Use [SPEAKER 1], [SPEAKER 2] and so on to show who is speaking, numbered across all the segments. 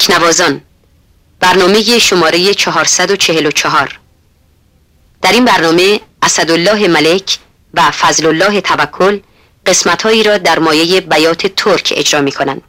[SPEAKER 1] تکنوازان برنامه شماره 444 در این برنامه اسدالله ملک و فضل الله توکل قسمتهایی را در مایه بیات ترک اجرا می کنند.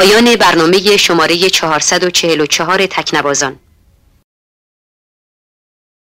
[SPEAKER 1] پایان برنامه شماره 444 تکنوازان.